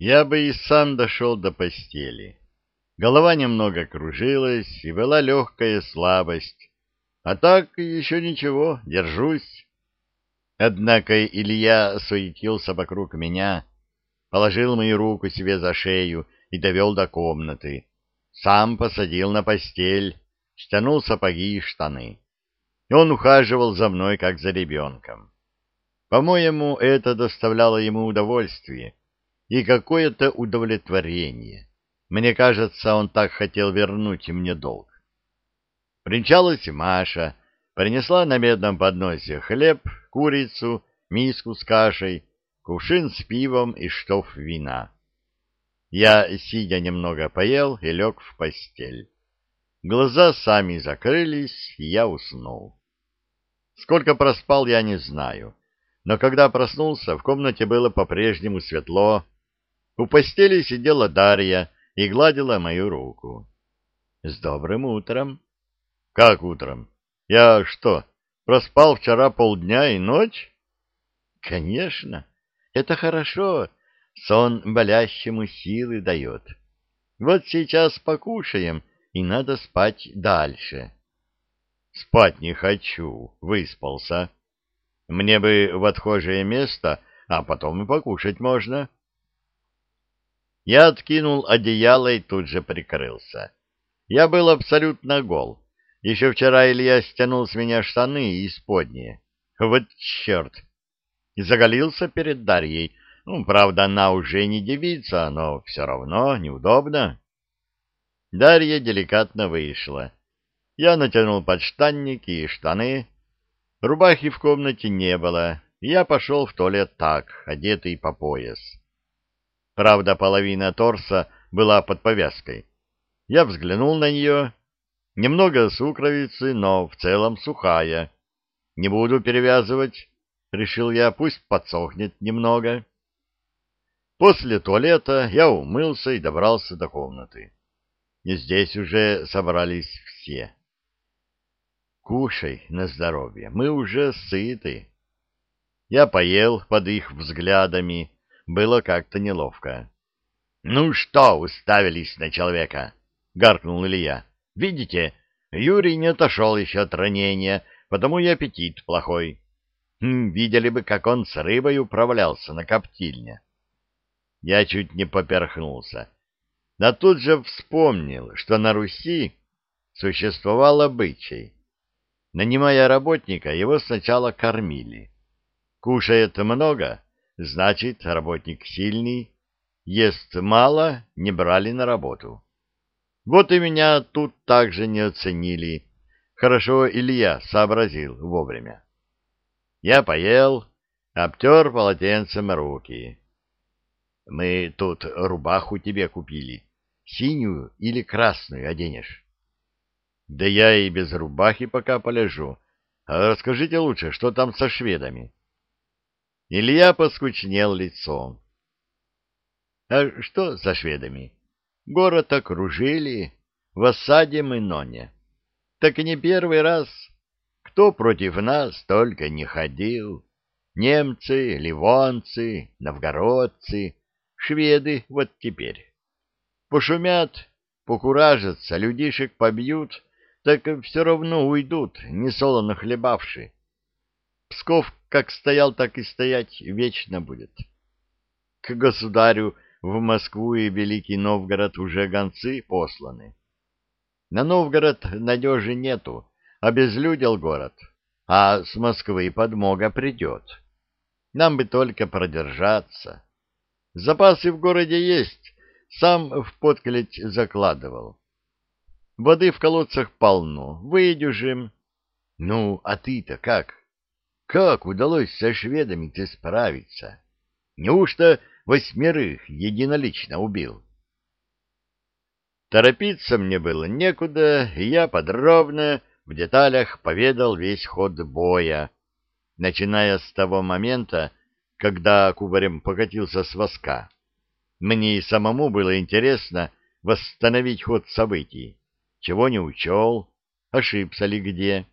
Я бы и сам дошел до постели. Голова немного кружилась, и была легкая слабость. А так еще ничего, держусь. Однако Илья суетился вокруг меня, положил мою руку себе за шею и довел до комнаты. Сам посадил на постель, стянул сапоги и штаны. И он ухаживал за мной, как за ребенком. По-моему, это доставляло ему удовольствие и какое-то удовлетворение. Мне кажется, он так хотел вернуть мне долг. Принчалась Маша, принесла на медном подносе хлеб, курицу, миску с кашей, кувшин с пивом и штоф вина. Я, сидя, немного поел и лег в постель. Глаза сами закрылись, и я уснул. Сколько проспал, я не знаю. Но когда проснулся, в комнате было по-прежнему светло, у постели сидела Дарья и гладила мою руку. — С добрым утром. — Как утром? Я что, проспал вчера полдня и ночь? — Конечно. Это хорошо. Сон болящему силы дает. Вот сейчас покушаем, и надо спать дальше. — Спать не хочу, выспался. Мне бы в отхожее место, а потом и покушать можно. — я откинул одеяло и тут же прикрылся. Я был абсолютно гол. Еще вчера Илья стянул с меня штаны и исподние. Вот черт! И заголился перед Дарьей. Ну, правда, она уже не девица, но все равно неудобно. Дарья деликатно вышла. Я натянул подштанники и штаны. Рубахи в комнате не было. Я пошел в туалет так, одетый по пояс. Правда, половина торса была под повязкой. Я взглянул на нее. Немного сукровицы, но в целом сухая. Не буду перевязывать, решил я, пусть подсохнет немного. После туалета я умылся и добрался до комнаты. И здесь уже собрались все. Кушай на здоровье, мы уже сыты. Я поел под их взглядами, было как-то неловко. — Ну что, уставились на человека? — гаркнул Илья. — Видите, Юрий не отошел еще от ранения, потому и аппетит плохой. Хм, видели бы, как он с рыбой управлялся на коптильне. Я чуть не поперхнулся. Но тут же вспомнил, что на Руси существовал обычай. Нанимая работника, его сначала кормили. Кушает много, Значит, работник сильный, ест мало, не брали на работу. Вот и меня тут также не оценили. Хорошо Илья сообразил вовремя. Я поел, обтер полотенцем руки. Мы тут рубаху тебе купили. Синюю или красную оденешь? Да я и без рубахи пока полежу. А расскажите лучше, что там со шведами? Илья поскучнел лицом. — А что за шведами? Город окружили, в осаде мы ноне. Так не первый раз. Кто против нас только не ходил. Немцы, ливонцы, новгородцы, шведы вот теперь. Пошумят, покуражатся, людишек побьют, так все равно уйдут, несолоно хлебавши. Псков как стоял, так и стоять вечно будет. К государю в Москву и Великий Новгород уже гонцы посланы. На Новгород надежи нету, обезлюдил город, а с Москвы подмога придет. Нам бы только продержаться. Запасы в городе есть, сам в подклеть закладывал. Воды в колодцах полно, выдюжим. Ну, а ты-то как? Как удалось со шведами-то справиться? Неужто восьмерых единолично убил? Торопиться мне было некуда, и я подробно в деталях поведал весь ход боя, начиная с того момента, когда кубарем покатился с воска. Мне и самому было интересно восстановить ход событий, чего не учел, ошибся ли где.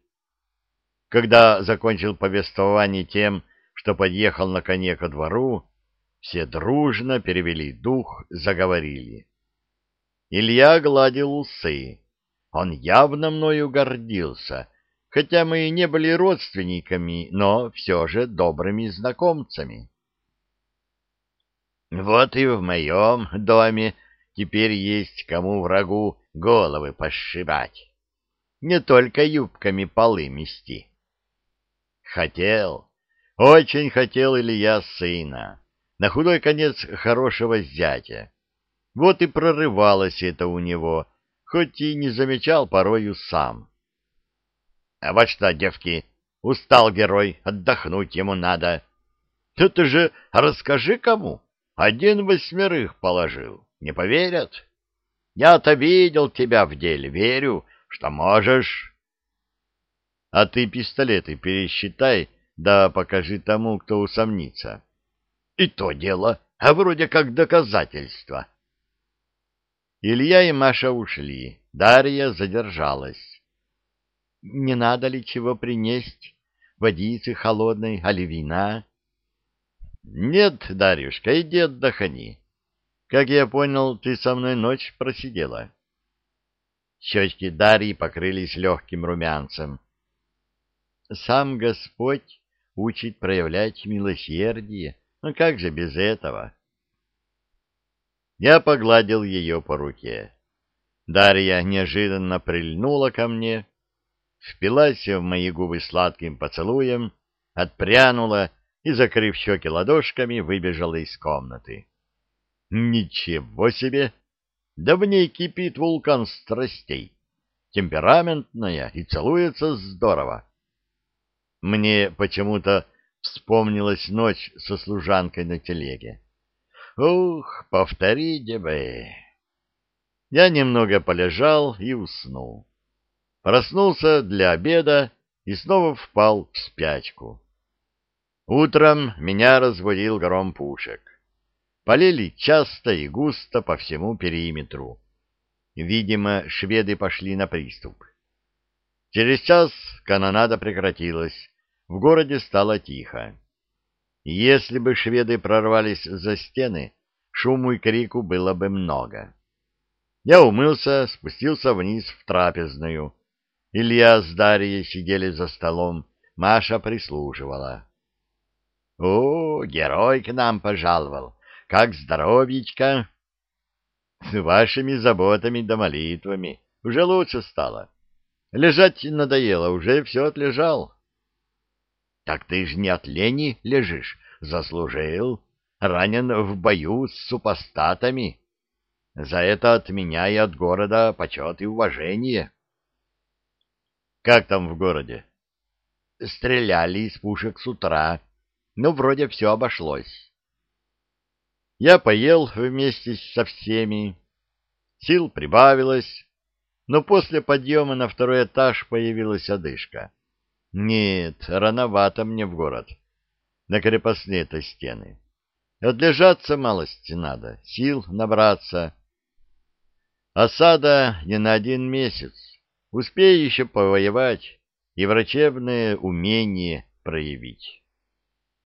Когда закончил повествование тем, что подъехал на коне ко двору, Все дружно перевели дух, заговорили. Илья гладил усы. Он явно мною гордился, хотя мы и не были родственниками, но все же добрыми знакомцами. Вот и в моем доме теперь есть кому врагу головы пошибать, не только юбками полы мести. Хотел, очень хотел Илья сына, на худой конец хорошего зятя. Вот и прорывалось это у него, хоть и не замечал порою сам. А вот что, девки, устал герой, отдохнуть ему надо. Это же расскажи кому. Один восьмерых положил. Не поверят? Я-то видел тебя в деле, верю, что можешь. А ты пистолеты пересчитай, да покажи тому, кто усомнится. И то дело, а вроде как доказательство. Илья и Маша ушли, Дарья задержалась. Не надо ли чего принести? Водицы холодной, али вина? Нет, Дарюшка, иди отдохни. Как я понял, ты со мной ночь просидела. Щечки Дарьи покрылись легким румянцем. Сам Господь учит проявлять милосердие. Ну как же без этого? Я погладил ее по руке. Дарья неожиданно прильнула ко мне, впилась в мои губы сладким поцелуем, отпрянула и, закрыв щеки ладошками, выбежала из комнаты. Ничего себе! Да в ней кипит вулкан страстей, темпераментная и целуется здорово. Мне почему-то вспомнилась ночь со служанкой на телеге. Ух, повторите бы! Я немного полежал и уснул. Проснулся для обеда и снова впал в спячку. Утром меня разбудил гром пушек. Полили часто и густо по всему периметру. Видимо, шведы пошли на приступ. Через час канонада прекратилась, в городе стало тихо. Если бы шведы прорвались за стены, шуму и крику было бы много. Я умылся, спустился вниз в трапезную. Илья с Дарьей сидели за столом, Маша прислуживала. О, герой к нам пожаловал. Как здоровьечко? С вашими заботами да молитвами. Уже лучше стало. Лежать надоело, уже все отлежал. Так ты ж не от лени лежишь, заслужил. Ранен в бою с супостатами. За это от меня и от города почет и уважение. Как там в городе? Стреляли из пушек с утра но вроде все обошлось. Я поел вместе со всеми, сил прибавилось, но после подъема на второй этаж появилась одышка. Нет, рановато мне в город, на крепостные-то стены. Отлежаться малости надо, сил набраться. Осада не на один месяц. Успею еще повоевать и врачебное умение проявить.